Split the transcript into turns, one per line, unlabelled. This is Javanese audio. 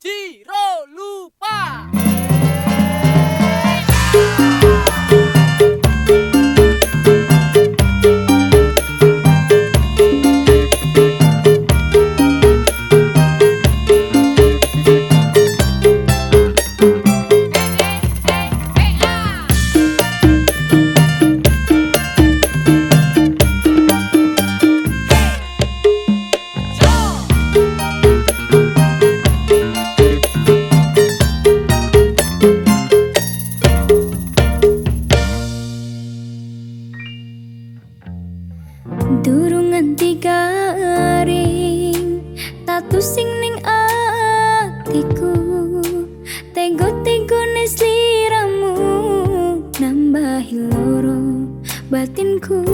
T.
Durung nganti garing? Tatu sing ning atiku Tego-tego sliramu Nambahi loro batinku